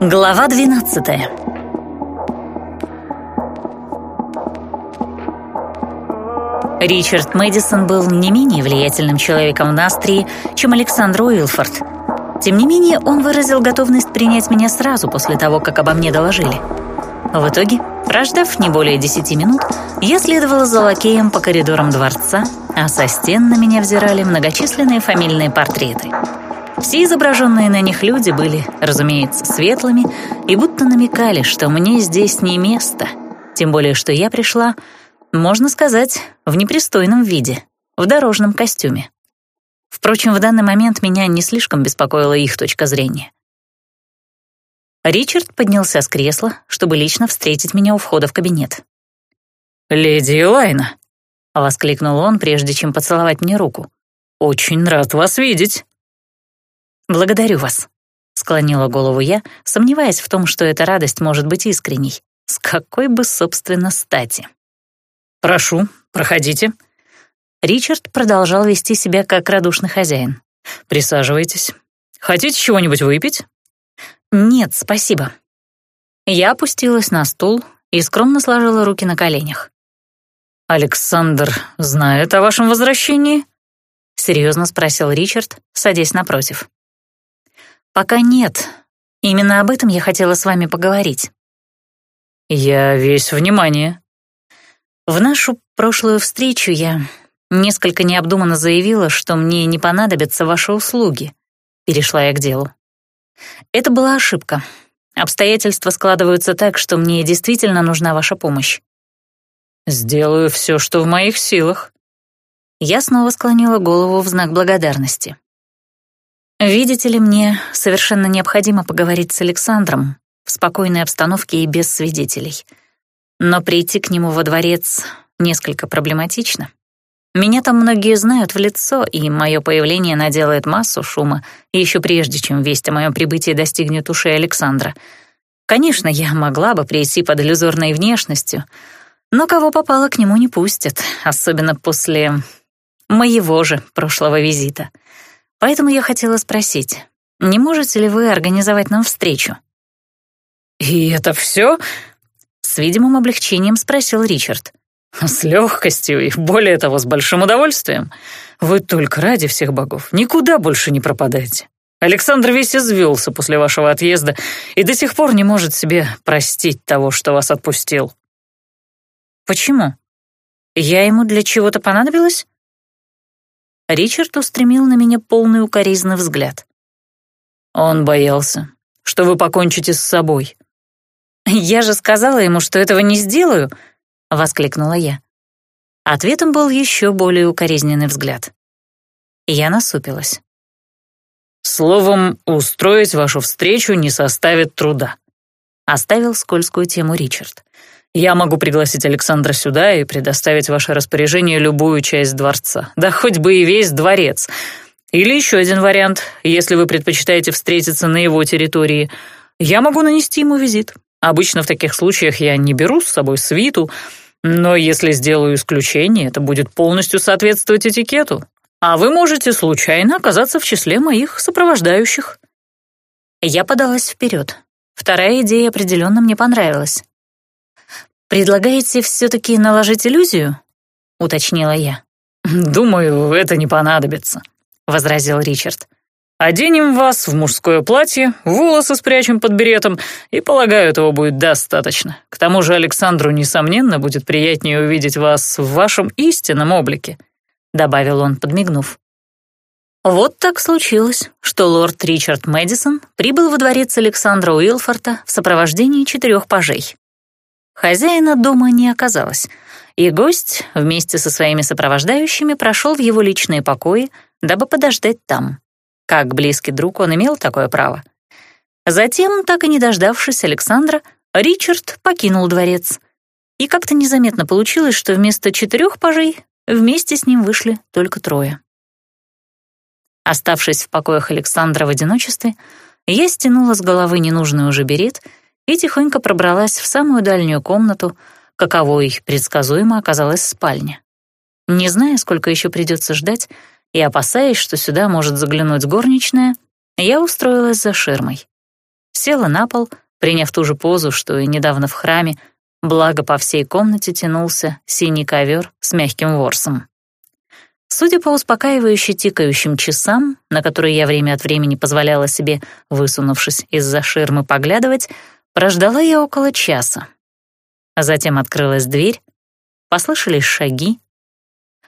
Глава 12 Ричард Мэдисон был не менее влиятельным человеком в Настрии, чем Александр Уилфорд. Тем не менее, он выразил готовность принять меня сразу после того, как обо мне доложили. В итоге, прождав не более десяти минут, я следовала за лакеем по коридорам дворца, а со стен на меня взирали многочисленные фамильные портреты. Все изображенные на них люди были, разумеется, светлыми и будто намекали, что мне здесь не место, тем более что я пришла, можно сказать, в непристойном виде, в дорожном костюме. Впрочем, в данный момент меня не слишком беспокоила их точка зрения. Ричард поднялся с кресла, чтобы лично встретить меня у входа в кабинет. «Леди Элайна!» — воскликнул он, прежде чем поцеловать мне руку. «Очень рад вас видеть!» «Благодарю вас», — склонила голову я, сомневаясь в том, что эта радость может быть искренней. С какой бы, собственно, стати? «Прошу, проходите». Ричард продолжал вести себя как радушный хозяин. «Присаживайтесь. Хотите чего-нибудь выпить?» «Нет, спасибо». Я опустилась на стул и скромно сложила руки на коленях. «Александр знает о вашем возвращении?» — серьезно спросил Ричард, садясь напротив. «Пока нет. Именно об этом я хотела с вами поговорить». «Я весь внимание». В нашу прошлую встречу я несколько необдуманно заявила, что мне не понадобятся ваши услуги. Перешла я к делу. Это была ошибка. Обстоятельства складываются так, что мне действительно нужна ваша помощь. «Сделаю все, что в моих силах». Я снова склонила голову в знак благодарности. «Видите ли, мне совершенно необходимо поговорить с Александром в спокойной обстановке и без свидетелей. Но прийти к нему во дворец несколько проблематично. Меня там многие знают в лицо, и мое появление наделает массу шума, еще прежде, чем весть о моем прибытии достигнет ушей Александра. Конечно, я могла бы прийти под иллюзорной внешностью, но кого попало к нему не пустят, особенно после моего же прошлого визита. Поэтому я хотела спросить, не можете ли вы организовать нам встречу? «И это все?» — с видимым облегчением спросил Ричард. «С легкостью и, более того, с большим удовольствием. Вы только ради всех богов никуда больше не пропадайте. Александр весь извелся после вашего отъезда и до сих пор не может себе простить того, что вас отпустил». «Почему? Я ему для чего-то понадобилась?» Ричард устремил на меня полный укоризный взгляд. «Он боялся, что вы покончите с собой». «Я же сказала ему, что этого не сделаю», — воскликнула я. Ответом был еще более укоризненный взгляд. Я насупилась. «Словом, устроить вашу встречу не составит труда», — оставил скользкую тему Ричард. «Я могу пригласить Александра сюда и предоставить ваше распоряжение любую часть дворца, да хоть бы и весь дворец. Или еще один вариант, если вы предпочитаете встретиться на его территории, я могу нанести ему визит. Обычно в таких случаях я не беру с собой свиту, но если сделаю исключение, это будет полностью соответствовать этикету, а вы можете случайно оказаться в числе моих сопровождающих». Я подалась вперед. Вторая идея определенно мне понравилась. «Предлагаете все-таки наложить иллюзию?» — уточнила я. «Думаю, это не понадобится», — возразил Ричард. «Оденем вас в мужское платье, волосы спрячем под беретом, и, полагаю, этого будет достаточно. К тому же Александру, несомненно, будет приятнее увидеть вас в вашем истинном облике», — добавил он, подмигнув. Вот так случилось, что лорд Ричард Мэдисон прибыл во дворец Александра Уилфорта в сопровождении четырех пажей. Хозяина дома не оказалось, и гость вместе со своими сопровождающими прошел в его личные покои, дабы подождать там. Как близкий друг он имел такое право. Затем, так и не дождавшись Александра, Ричард покинул дворец. И как-то незаметно получилось, что вместо четырех пажей вместе с ним вышли только трое. Оставшись в покоях Александра в одиночестве, я стянула с головы ненужный уже берет и тихонько пробралась в самую дальнюю комнату, каковой предсказуемо оказалась спальня. Не зная, сколько еще придется ждать, и опасаясь, что сюда может заглянуть горничная, я устроилась за ширмой. Села на пол, приняв ту же позу, что и недавно в храме, благо по всей комнате тянулся синий ковер с мягким ворсом. Судя по успокаивающе тикающим часам, на которые я время от времени позволяла себе, высунувшись из-за ширмы, поглядывать, прождала я около часа. А затем открылась дверь, послышались шаги.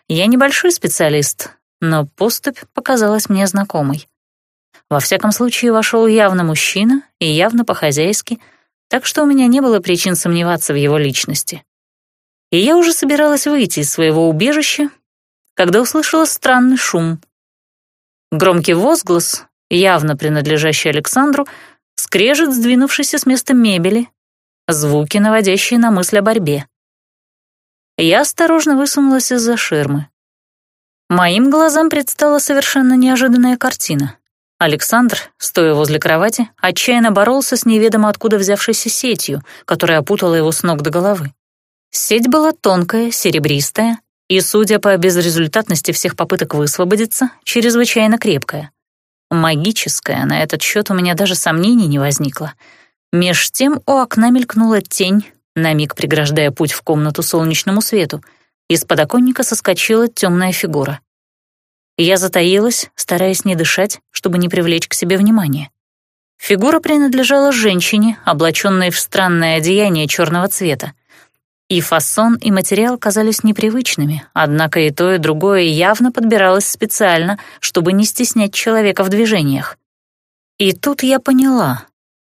Я небольшой специалист, но поступь показалась мне знакомой. Во всяком случае, вошел явно мужчина и явно по-хозяйски, так что у меня не было причин сомневаться в его личности. И я уже собиралась выйти из своего убежища, когда услышала странный шум. Громкий возглас, явно принадлежащий Александру, скрежет сдвинувшийся с места мебели, звуки, наводящие на мысль о борьбе. Я осторожно высунулась из-за ширмы. Моим глазам предстала совершенно неожиданная картина. Александр, стоя возле кровати, отчаянно боролся с неведомо откуда взявшейся сетью, которая опутала его с ног до головы. Сеть была тонкая, серебристая, и, судя по безрезультатности всех попыток высвободиться, чрезвычайно крепкая. Магическая, на этот счет у меня даже сомнений не возникло. Меж тем у окна мелькнула тень, на миг преграждая путь в комнату солнечному свету. Из подоконника соскочила темная фигура. Я затаилась, стараясь не дышать, чтобы не привлечь к себе внимания. Фигура принадлежала женщине, облаченной в странное одеяние черного цвета. И фасон, и материал казались непривычными, однако и то, и другое явно подбиралось специально, чтобы не стеснять человека в движениях. И тут я поняла.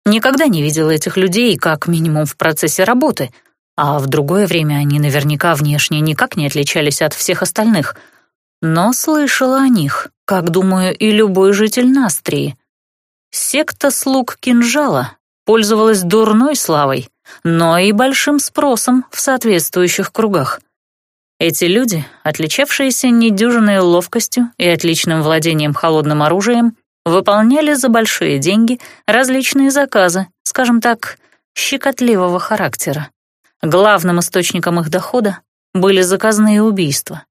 Никогда не видела этих людей, как минимум в процессе работы, а в другое время они наверняка внешне никак не отличались от всех остальных. Но слышала о них, как, думаю, и любой житель Настрии. Секта слуг кинжала пользовалась дурной славой — но и большим спросом в соответствующих кругах. Эти люди, отличавшиеся недюжинной ловкостью и отличным владением холодным оружием, выполняли за большие деньги различные заказы, скажем так, щекотливого характера. Главным источником их дохода были заказные убийства.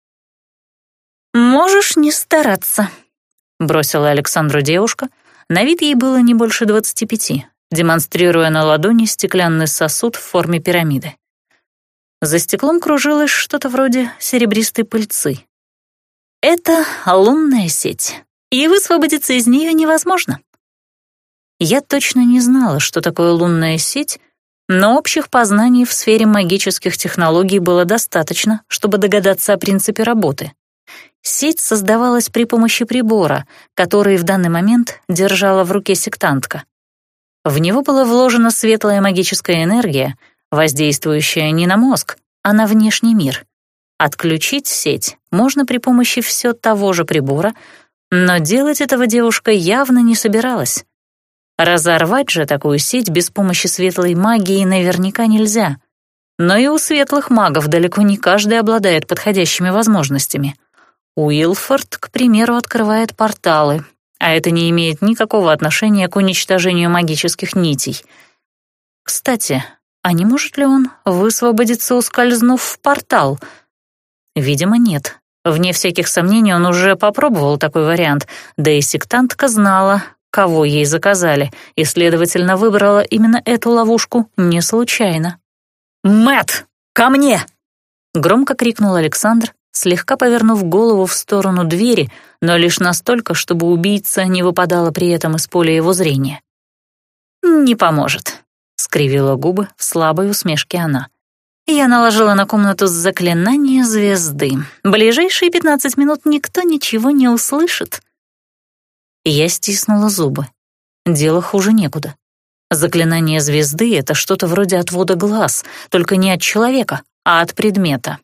«Можешь не стараться», — бросила Александру девушка. На вид ей было не больше двадцати пяти, демонстрируя на ладони стеклянный сосуд в форме пирамиды. За стеклом кружилось что-то вроде серебристой пыльцы. Это лунная сеть, и высвободиться из нее невозможно. Я точно не знала, что такое лунная сеть, но общих познаний в сфере магических технологий было достаточно, чтобы догадаться о принципе работы. Сеть создавалась при помощи прибора, который в данный момент держала в руке сектантка. В него была вложена светлая магическая энергия, воздействующая не на мозг, а на внешний мир. Отключить сеть можно при помощи все того же прибора, но делать этого девушка явно не собиралась. Разорвать же такую сеть без помощи светлой магии наверняка нельзя. Но и у светлых магов далеко не каждый обладает подходящими возможностями. Уилфорд, к примеру, открывает порталы, а это не имеет никакого отношения к уничтожению магических нитей. Кстати, а не может ли он высвободиться, ускользнув в портал? Видимо, нет. Вне всяких сомнений он уже попробовал такой вариант, да и сектантка знала, кого ей заказали, и, следовательно, выбрала именно эту ловушку не случайно. Мэт, ко мне!» — громко крикнул Александр, слегка повернув голову в сторону двери, но лишь настолько, чтобы убийца не выпадала при этом из поля его зрения. «Не поможет», — скривила губы в слабой усмешке она. Я наложила на комнату заклинание звезды. Ближайшие пятнадцать минут никто ничего не услышит. Я стиснула зубы. Дело хуже некуда. Заклинание звезды — это что-то вроде отвода глаз, только не от человека, а от предмета.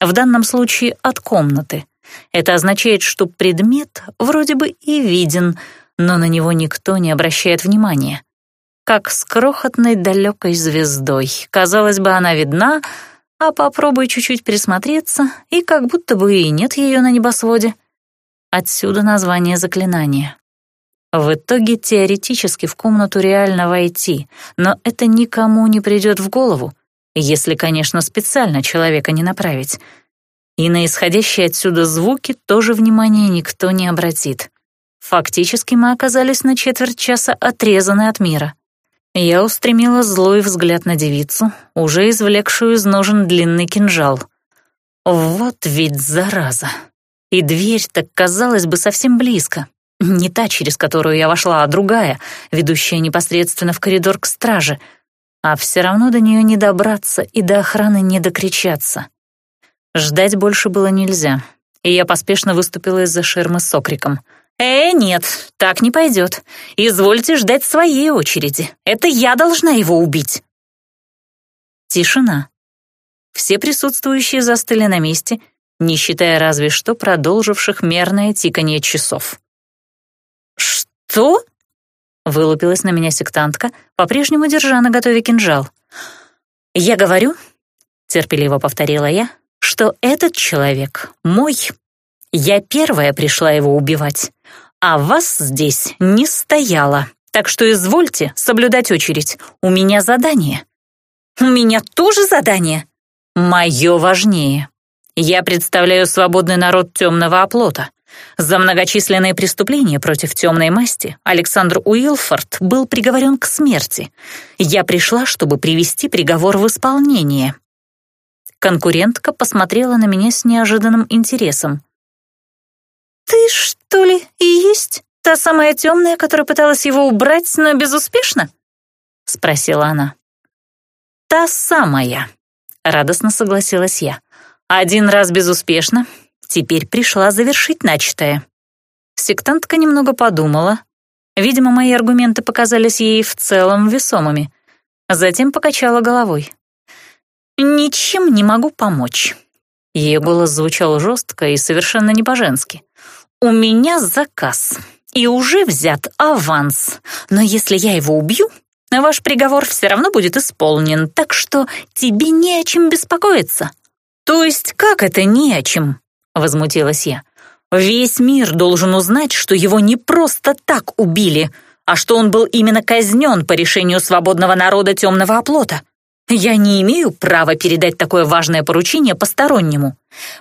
В данном случае от комнаты. Это означает, что предмет вроде бы и виден, но на него никто не обращает внимания. Как с крохотной далекой звездой. Казалось бы, она видна, а попробуй чуть-чуть присмотреться, и как будто бы и нет ее на небосводе. Отсюда название заклинания. В итоге теоретически в комнату реально войти, но это никому не придет в голову, если, конечно, специально человека не направить. И на исходящие отсюда звуки тоже внимания никто не обратит. Фактически мы оказались на четверть часа отрезаны от мира. Я устремила злой взгляд на девицу, уже извлекшую из ножен длинный кинжал. Вот ведь зараза. И дверь-то, казалось бы, совсем близко. Не та, через которую я вошла, а другая, ведущая непосредственно в коридор к страже. А все равно до нее не добраться и до охраны не докричаться. Ждать больше было нельзя, и я поспешно выступила из-за ширмы с окриком. «Э, нет, так не пойдет. Извольте ждать своей очереди. Это я должна его убить». Тишина. Все присутствующие застыли на месте, не считая разве что продолживших мерное тиканье часов. «Что?» — вылупилась на меня сектантка, по-прежнему держа на готове кинжал. «Я говорю», — терпеливо повторила я, «что этот человек мой. Я первая пришла его убивать, а вас здесь не стояло, так что извольте соблюдать очередь. У меня задание». «У меня тоже задание?» «Мое важнее. Я представляю свободный народ темного оплота. За многочисленные преступления против темной масти Александр Уилфорд был приговорен к смерти. Я пришла, чтобы привести приговор в исполнение. Конкурентка посмотрела на меня с неожиданным интересом. «Ты, что ли, и есть та самая темная, которая пыталась его убрать, но безуспешно?» — спросила она. «Та самая», — радостно согласилась я. «Один раз безуспешно, Теперь пришла завершить начатое. Сектантка немного подумала. Видимо, мои аргументы показались ей в целом весомыми. Затем покачала головой. «Ничем не могу помочь». Ее голос звучал жестко и совершенно не по-женски. «У меня заказ, и уже взят аванс. Но если я его убью, ваш приговор все равно будет исполнен, так что тебе не о чем беспокоиться». «То есть как это не о чем?» Возмутилась я. «Весь мир должен узнать, что его не просто так убили, а что он был именно казнен по решению свободного народа темного оплота. Я не имею права передать такое важное поручение постороннему.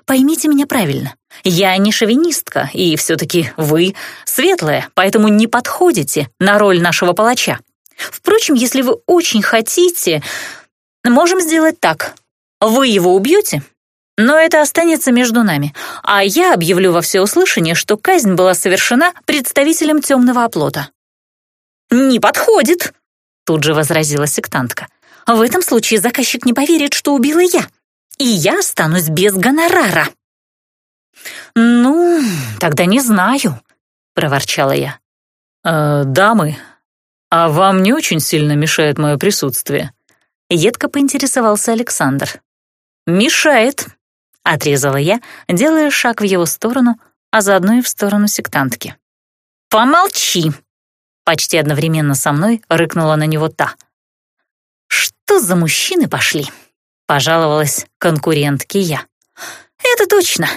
Поймите меня правильно, я не шовинистка, и все-таки вы светлая, поэтому не подходите на роль нашего палача. Впрочем, если вы очень хотите, можем сделать так. Вы его убьете, но это останется между нами, а я объявлю во всеуслышание, что казнь была совершена представителем темного оплота». «Не подходит», — тут же возразила сектантка. «В этом случае заказчик не поверит, что убила я, и я останусь без гонорара». «Ну, тогда не знаю», — проворчала я. «Э, «Дамы, а вам не очень сильно мешает мое присутствие?» Едко поинтересовался Александр. «Мешает», Отрезала я, делая шаг в его сторону, а заодно и в сторону сектантки. «Помолчи!» Почти одновременно со мной рыкнула на него та. «Что за мужчины пошли?» Пожаловалась конкурентке я. «Это точно!»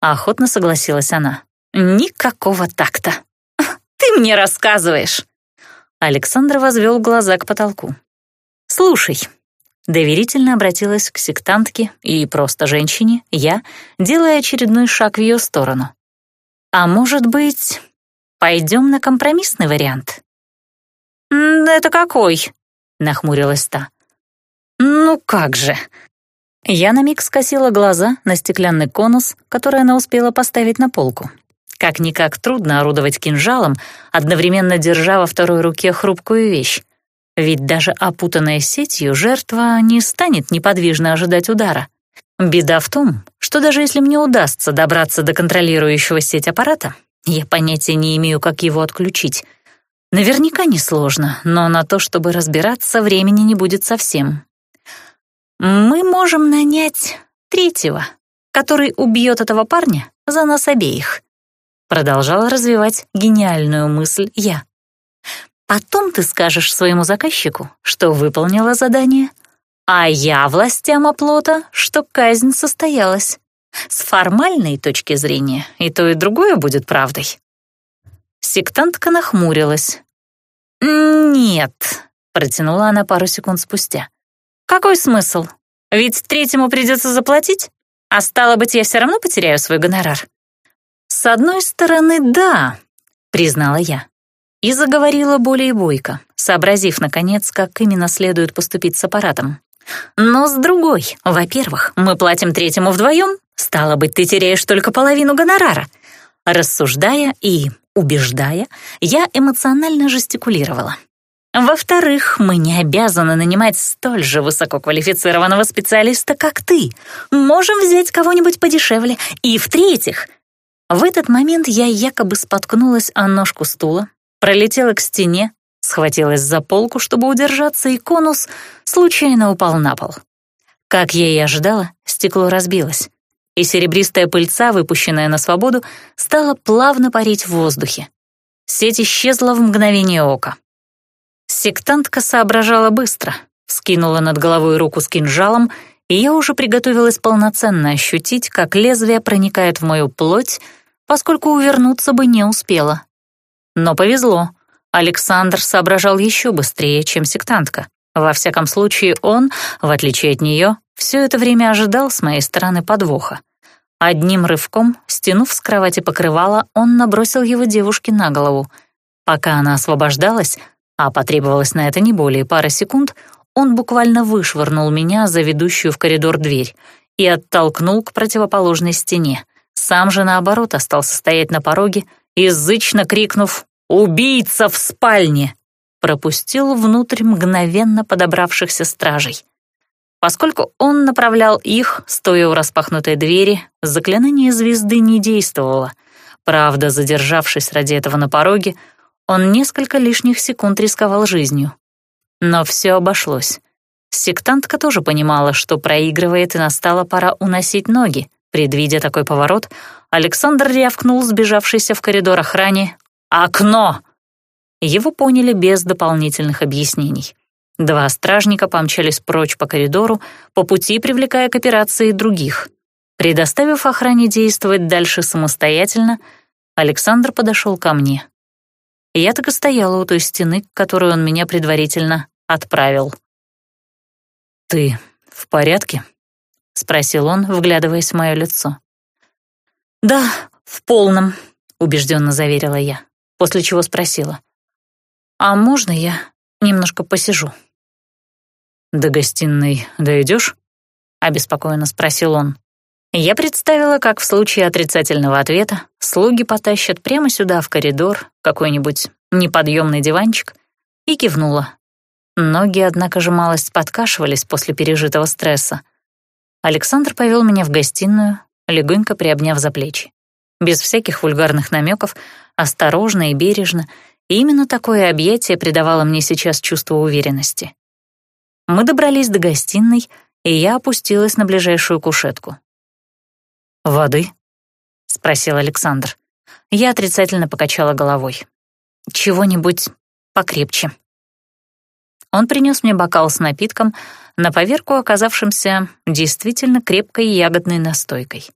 Охотно согласилась она. «Никакого такта!» «Ты мне рассказываешь!» Александр возвел глаза к потолку. «Слушай, Доверительно обратилась к сектантке и просто женщине, я, делая очередной шаг в ее сторону. «А может быть, пойдем на компромиссный вариант?» «Это какой?» — нахмурилась та. «Ну как же!» Я на миг скосила глаза на стеклянный конус, который она успела поставить на полку. Как-никак трудно орудовать кинжалом, одновременно держа во второй руке хрупкую вещь. Ведь даже опутанная сетью жертва не станет неподвижно ожидать удара. Беда в том, что даже если мне удастся добраться до контролирующего сеть аппарата, я понятия не имею, как его отключить. Наверняка несложно, но на то, чтобы разбираться, времени не будет совсем. Мы можем нанять третьего, который убьет этого парня за нас обеих. Продолжала развивать гениальную мысль я. Потом ты скажешь своему заказчику, что выполнила задание, а я властям оплота, что казнь состоялась. С формальной точки зрения и то, и другое будет правдой. Сектантка нахмурилась. «Нет», — протянула она пару секунд спустя. «Какой смысл? Ведь третьему придется заплатить, а стало быть, я все равно потеряю свой гонорар». «С одной стороны, да», — признала я. И заговорила более бойко, сообразив, наконец, как именно следует поступить с аппаратом. «Но с другой, во-первых, мы платим третьему вдвоем, стало быть, ты теряешь только половину гонорара». Рассуждая и убеждая, я эмоционально жестикулировала. Во-вторых, мы не обязаны нанимать столь же высококвалифицированного специалиста, как ты. Можем взять кого-нибудь подешевле. И в-третьих, в этот момент я якобы споткнулась о ножку стула, пролетела к стене, схватилась за полку, чтобы удержаться, и конус случайно упал на пол. Как я и ожидала, стекло разбилось, и серебристая пыльца, выпущенная на свободу, стала плавно парить в воздухе. Сеть исчезла в мгновение ока. Сектантка соображала быстро, вскинула над головой руку с кинжалом, и я уже приготовилась полноценно ощутить, как лезвие проникает в мою плоть, поскольку увернуться бы не успела. Но повезло. Александр соображал еще быстрее, чем сектантка. Во всяком случае, он, в отличие от нее, все это время ожидал с моей стороны подвоха. Одним рывком, стянув с кровати покрывало, он набросил его девушке на голову. Пока она освобождалась, а потребовалось на это не более пары секунд, он буквально вышвырнул меня за ведущую в коридор дверь и оттолкнул к противоположной стене. Сам же, наоборот, остался стоять на пороге, язычно крикнув «Убийца в спальне!» пропустил внутрь мгновенно подобравшихся стражей. Поскольку он направлял их, стоя у распахнутой двери, заклинание звезды не действовало. Правда, задержавшись ради этого на пороге, он несколько лишних секунд рисковал жизнью. Но все обошлось. Сектантка тоже понимала, что проигрывает, и настала пора уносить ноги. Предвидя такой поворот, Александр рявкнул сбежавшийся в коридор охране «Окно!». Его поняли без дополнительных объяснений. Два стражника помчались прочь по коридору, по пути привлекая к операции других. Предоставив охране действовать дальше самостоятельно, Александр подошел ко мне. Я так и стояла у той стены, к которой он меня предварительно отправил. «Ты в порядке?» — спросил он, вглядываясь в мое лицо. «Да, в полном», — убежденно заверила я, после чего спросила. «А можно я немножко посижу?» «До гостиной дойдешь?» — обеспокоенно спросил он. Я представила, как в случае отрицательного ответа слуги потащат прямо сюда, в коридор, какой-нибудь неподъемный диванчик, и кивнула. Ноги, однако же, малость подкашивались после пережитого стресса. Александр повел меня в гостиную, легонько приобняв за плечи. Без всяких вульгарных намеков, осторожно и бережно, именно такое объятие придавало мне сейчас чувство уверенности. Мы добрались до гостиной, и я опустилась на ближайшую кушетку. «Воды?» — спросил Александр. Я отрицательно покачала головой. «Чего-нибудь покрепче». Он принес мне бокал с напитком, на поверку оказавшимся действительно крепкой ягодной настойкой,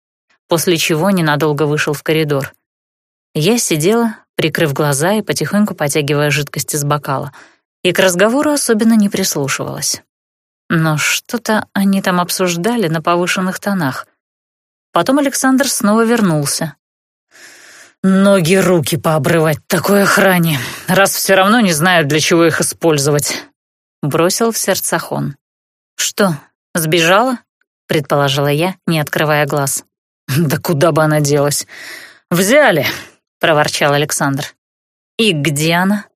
после чего ненадолго вышел в коридор. Я сидела, прикрыв глаза и потихоньку потягивая жидкость из бокала, и к разговору особенно не прислушивалась. Но что-то они там обсуждали на повышенных тонах. Потом Александр снова вернулся. «Ноги, руки пообрывать такой охране, раз все равно не знают, для чего их использовать», — бросил в сердцах он. «Что, сбежала?» — предположила я, не открывая глаз. «Да куда бы она делась? Взяли!» — проворчал Александр. «И где она?»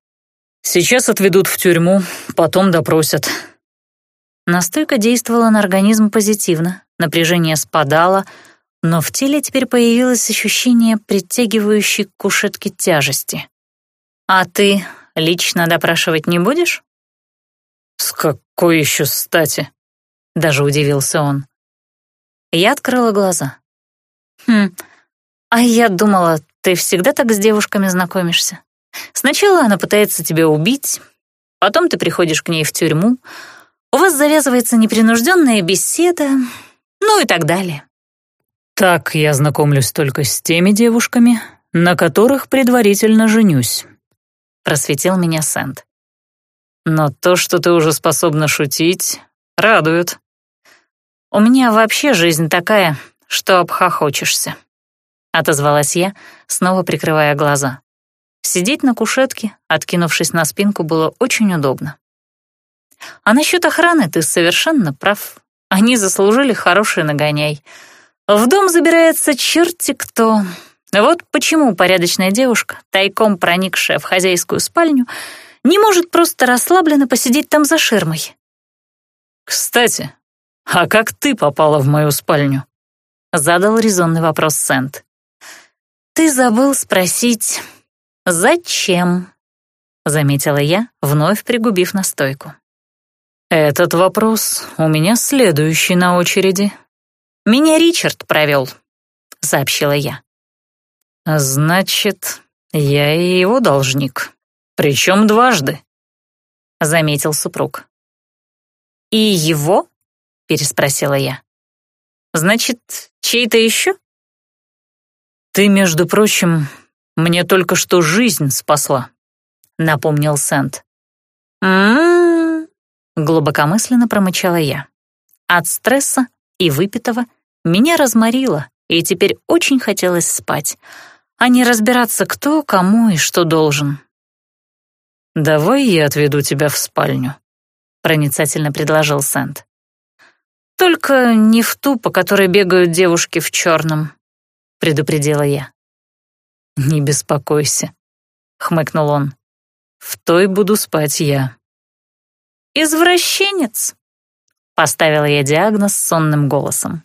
«Сейчас отведут в тюрьму, потом допросят». Настойка действовала на организм позитивно, напряжение спадало, но в теле теперь появилось ощущение притягивающей к кушетке тяжести. «А ты лично допрашивать не будешь?» «С какой еще стати?» — даже удивился он. Я открыла глаза. «Хм, а я думала, ты всегда так с девушками знакомишься. Сначала она пытается тебя убить, потом ты приходишь к ней в тюрьму, у вас завязывается непринужденная беседа, ну и так далее». «Так я знакомлюсь только с теми девушками, на которых предварительно женюсь», — просветил меня Сент. Но то, что ты уже способна шутить, радует. У меня вообще жизнь такая, что обхохочешься. Отозвалась я, снова прикрывая глаза. Сидеть на кушетке, откинувшись на спинку, было очень удобно. А насчет охраны ты совершенно прав. Они заслужили хороший нагоняй. В дом забирается черти кто. Вот почему порядочная девушка, тайком проникшая в хозяйскую спальню, не может просто расслабленно посидеть там за ширмой. «Кстати, а как ты попала в мою спальню?» — задал резонный вопрос Сент. «Ты забыл спросить, зачем?» — заметила я, вновь пригубив настойку. «Этот вопрос у меня следующий на очереди». «Меня Ричард провел», — сообщила я. «Значит, я и его должник. Причем дважды», — заметил супруг. «И его?» — переспросила я. «Значит, чей-то еще?» «Ты, между прочим, мне только что жизнь спасла», — напомнил Сент. «М-м-м», глубокомысленно промычала я. От стресса и выпитого меня разморило, и теперь очень хотелось спать, а не разбираться, кто, кому и что должен. «Давай я отведу тебя в спальню», — проницательно предложил Сент. «Только не в ту, по которой бегают девушки в черном», — предупредила я. «Не беспокойся», — хмыкнул он. «В той буду спать я». «Извращенец», — поставила я диагноз сонным голосом.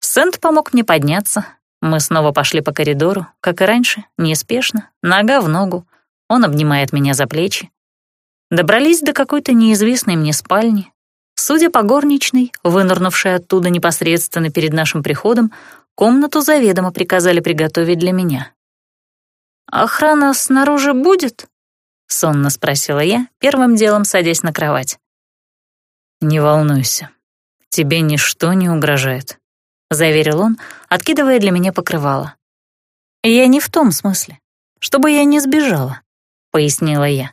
Сент помог мне подняться. Мы снова пошли по коридору, как и раньше, неспешно, нога в ногу. Он обнимает меня за плечи. Добрались до какой-то неизвестной мне спальни. Судя по горничной, вынырнувшей оттуда непосредственно перед нашим приходом, комнату заведомо приказали приготовить для меня. «Охрана снаружи будет?» — сонно спросила я, первым делом садясь на кровать. «Не волнуйся, тебе ничто не угрожает», — заверил он, откидывая для меня покрывало. «Я не в том смысле, чтобы я не сбежала», — пояснила я.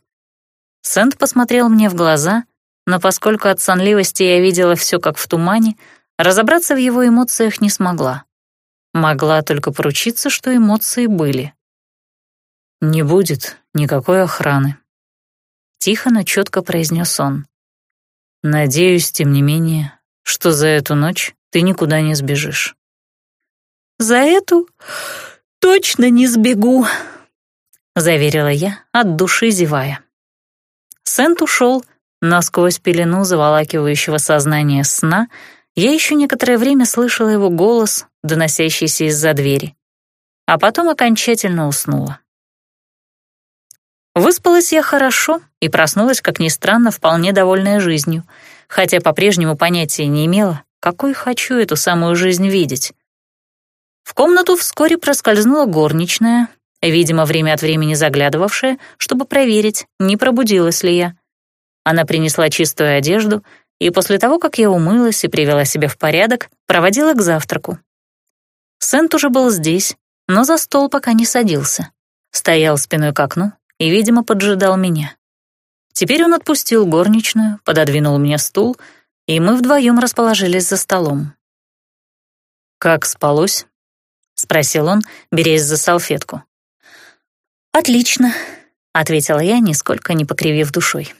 Сент посмотрел мне в глаза, но поскольку от сонливости я видела все как в тумане, разобраться в его эмоциях не смогла. Могла только поручиться, что эмоции были. «Не будет никакой охраны», — тихо, но четко произнес он. «Надеюсь, тем не менее, что за эту ночь ты никуда не сбежишь». «За эту точно не сбегу», — заверила я, от души зевая. Сент ушел, но сквозь пелену заволакивающего сознание сна я еще некоторое время слышала его голос, доносящийся из-за двери, а потом окончательно уснула. Выспалась я хорошо и проснулась, как ни странно, вполне довольная жизнью, хотя по-прежнему понятия не имела, какой хочу эту самую жизнь видеть. В комнату вскоре проскользнула горничная, видимо, время от времени заглядывавшая, чтобы проверить, не пробудилась ли я. Она принесла чистую одежду и после того, как я умылась и привела себя в порядок, проводила к завтраку. Сент уже был здесь, но за стол пока не садился. Стоял спиной к окну и, видимо, поджидал меня. Теперь он отпустил горничную, пододвинул мне стул, и мы вдвоем расположились за столом. «Как спалось?» — спросил он, берясь за салфетку. «Отлично», — ответила я, нисколько не покривив душой.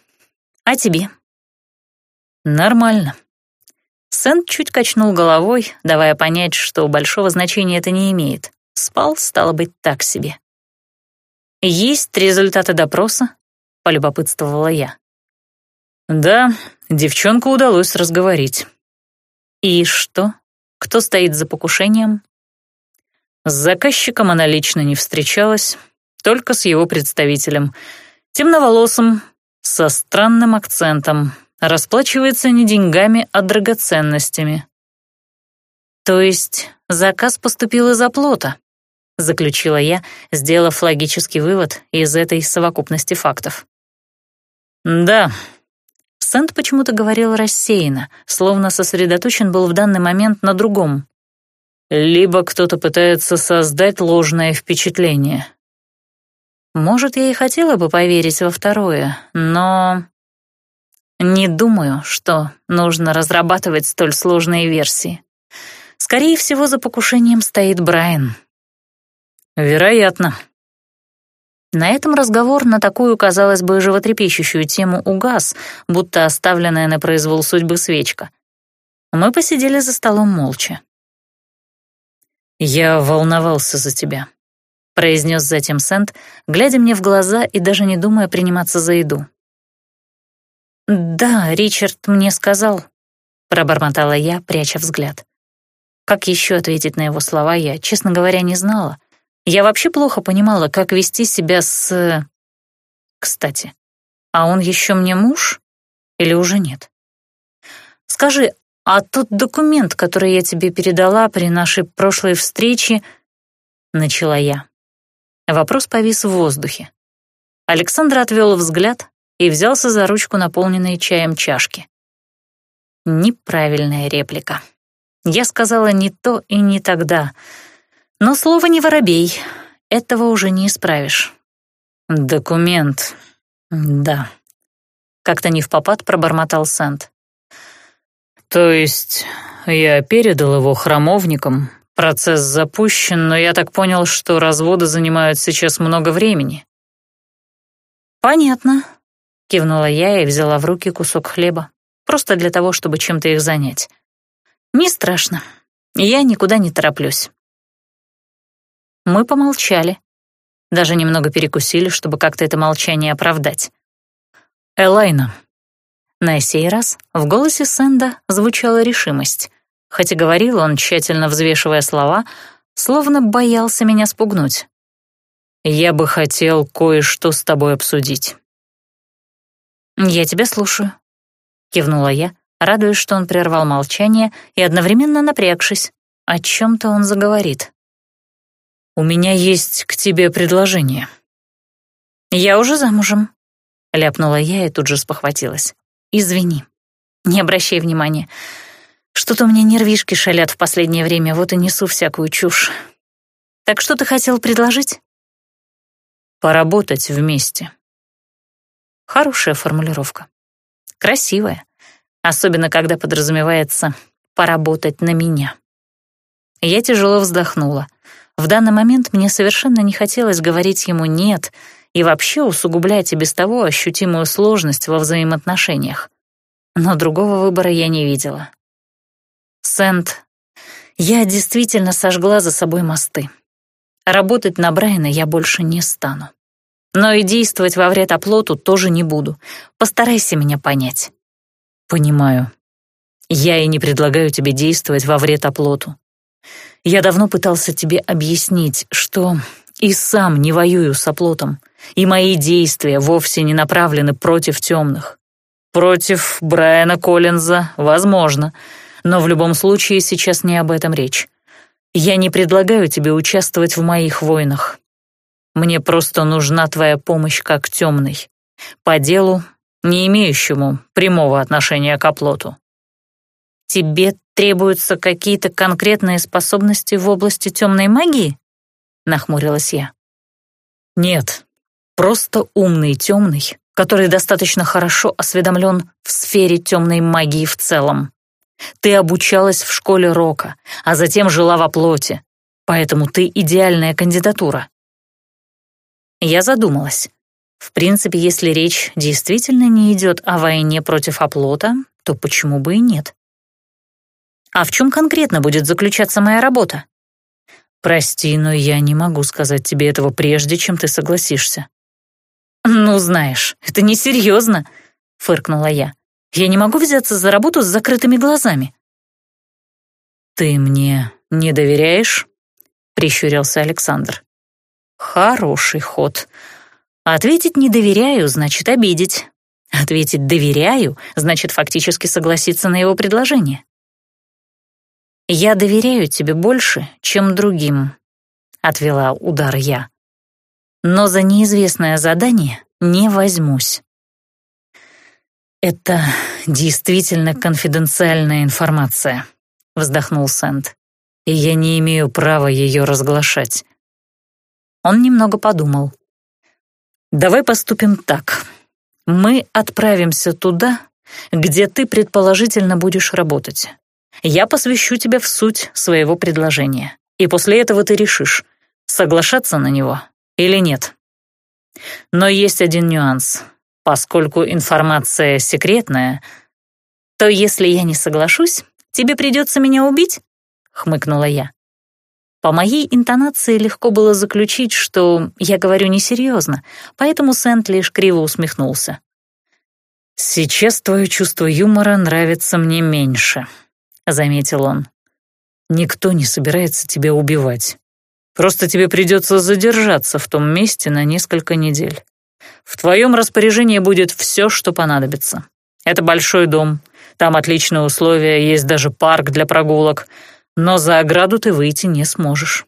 «А тебе?» «Нормально». Сент чуть качнул головой, давая понять, что большого значения это не имеет. Спал, стало быть, так себе. «Есть результаты допроса?» — полюбопытствовала я. «Да, девчонку удалось разговорить». «И что? Кто стоит за покушением?» С заказчиком она лично не встречалась, только с его представителем. Темноволосым, со странным акцентом, расплачивается не деньгами, а драгоценностями. То есть заказ поступил из оплота? заключила я, сделав логический вывод из этой совокупности фактов. «Да». Сент почему-то говорил рассеянно, словно сосредоточен был в данный момент на другом. «Либо кто-то пытается создать ложное впечатление». Может, я и хотела бы поверить во второе, но... Не думаю, что нужно разрабатывать столь сложные версии. Скорее всего, за покушением стоит Брайан. Вероятно. На этом разговор на такую, казалось бы, животрепещущую тему угас, будто оставленная на произвол судьбы свечка. Мы посидели за столом молча. «Я волновался за тебя», — произнес затем Сент, глядя мне в глаза и даже не думая приниматься за еду. «Да, Ричард мне сказал», — пробормотала я, пряча взгляд. Как еще ответить на его слова, я, честно говоря, не знала. Я вообще плохо понимала, как вести себя с... Кстати, а он еще мне муж? Или уже нет? Скажи, а тот документ, который я тебе передала при нашей прошлой встрече... Начала я. Вопрос повис в воздухе. Александр отвел взгляд и взялся за ручку, наполненной чаем чашки. Неправильная реплика. Я сказала не то и не тогда — но слово не воробей, этого уже не исправишь. Документ, да. Как-то не в попад пробормотал Сент. То есть я передал его храмовникам, процесс запущен, но я так понял, что разводы занимают сейчас много времени. Понятно, кивнула я и взяла в руки кусок хлеба, просто для того, чтобы чем-то их занять. Не страшно, я никуда не тороплюсь. Мы помолчали. Даже немного перекусили, чтобы как-то это молчание оправдать. «Элайна». На сей раз в голосе Сэнда звучала решимость. Хоть и говорил он, тщательно взвешивая слова, словно боялся меня спугнуть. «Я бы хотел кое-что с тобой обсудить». «Я тебя слушаю», — кивнула я, радуясь, что он прервал молчание и одновременно напрягшись. О чем-то он заговорит. «У меня есть к тебе предложение». «Я уже замужем», — ляпнула я и тут же спохватилась. «Извини, не обращай внимания. Что-то меня нервишки шалят в последнее время, вот и несу всякую чушь. Так что ты хотел предложить?» «Поработать вместе». Хорошая формулировка. Красивая, особенно когда подразумевается «поработать на меня». Я тяжело вздохнула — в данный момент мне совершенно не хотелось говорить ему «нет» и вообще усугублять и без того ощутимую сложность во взаимоотношениях. Но другого выбора я не видела. Сент, я действительно сожгла за собой мосты. Работать на Брайана я больше не стану. Но и действовать во вред оплоту тоже не буду. Постарайся меня понять. Понимаю. Я и не предлагаю тебе действовать во вред оплоту. Я давно пытался тебе объяснить, что и сам не воюю с оплотом, и мои действия вовсе не направлены против темных. Против Брайана Коллинза, возможно, но в любом случае сейчас не об этом речь. Я не предлагаю тебе участвовать в моих войнах. Мне просто нужна твоя помощь как темный, по делу, не имеющему прямого отношения к оплоту. Тебе требуются какие-то конкретные способности в области темной магии?» — нахмурилась я. «Нет, просто умный темный, который достаточно хорошо осведомлен в сфере темной магии в целом. Ты обучалась в школе Рока, а затем жила во плоти, поэтому ты идеальная кандидатура». Я задумалась. В принципе, если речь действительно не идет о войне против оплота, то почему бы и нет? А в чем конкретно будет заключаться моя работа? Прости, но я не могу сказать тебе этого прежде, чем ты согласишься. Ну, знаешь, это несерьезно, фыркнула я. Я не могу взяться за работу с закрытыми глазами. Ты мне не доверяешь? прищурился Александр. Хороший ход. Ответить «не доверяю» значит обидеть. Ответить «доверяю» значит фактически согласиться на его предложение. «Я доверяю тебе больше, чем другим», — отвела удар я. «Но за неизвестное задание не возьмусь». «Это действительно конфиденциальная информация», — вздохнул Сент. «И я не имею права ее разглашать». Он немного подумал. «Давай поступим так. Мы отправимся туда, где ты предположительно будешь работать. Я посвящу тебя в суть своего предложения, и после этого ты решишь, соглашаться на него или нет. Но есть один нюанс. Поскольку информация секретная, то если я не соглашусь, тебе придется меня убить?» — хмыкнула я. По моей интонации легко было заключить, что я говорю несерьезно, поэтому Сент лишь криво усмехнулся. «Сейчас твое чувство юмора нравится мне меньше», — заметил он. «Никто не собирается тебя убивать. Просто тебе придется задержаться в том месте на несколько недель. В твоем распоряжении будет все, что понадобится. Это большой дом, там отличные условия, есть даже парк для прогулок, но за ограду ты выйти не сможешь.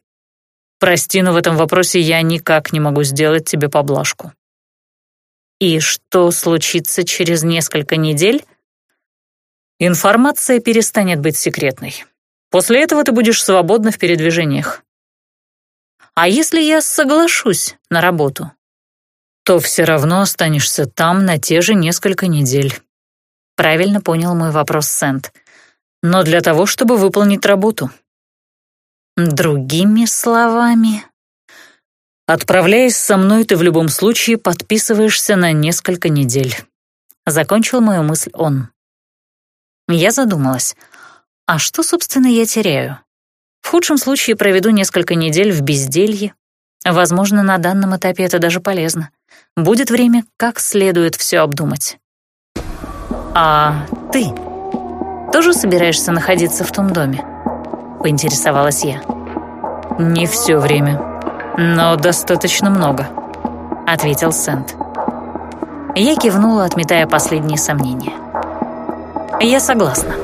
Прости, но в этом вопросе я никак не могу сделать тебе поблажку. И что случится через несколько недель? Информация перестанет быть секретной. После этого ты будешь свободна в передвижениях. А если я соглашусь на работу? То все равно останешься там на те же несколько недель. Правильно понял мой вопрос Сент. Но для того, чтобы выполнить работу. Другими словами... Отправляясь со мной, ты в любом случае подписываешься на несколько недель. Закончил мою мысль он. Я задумалась. А что, собственно, я теряю? В худшем случае проведу несколько недель в безделье. Возможно, на данном этапе это даже полезно. Будет время как следует все обдумать. «А ты тоже собираешься находиться в том доме?» — поинтересовалась я. «Не все время, но достаточно много», — ответил Сент. Я кивнула, отметая последние сомнения. «Я согласна».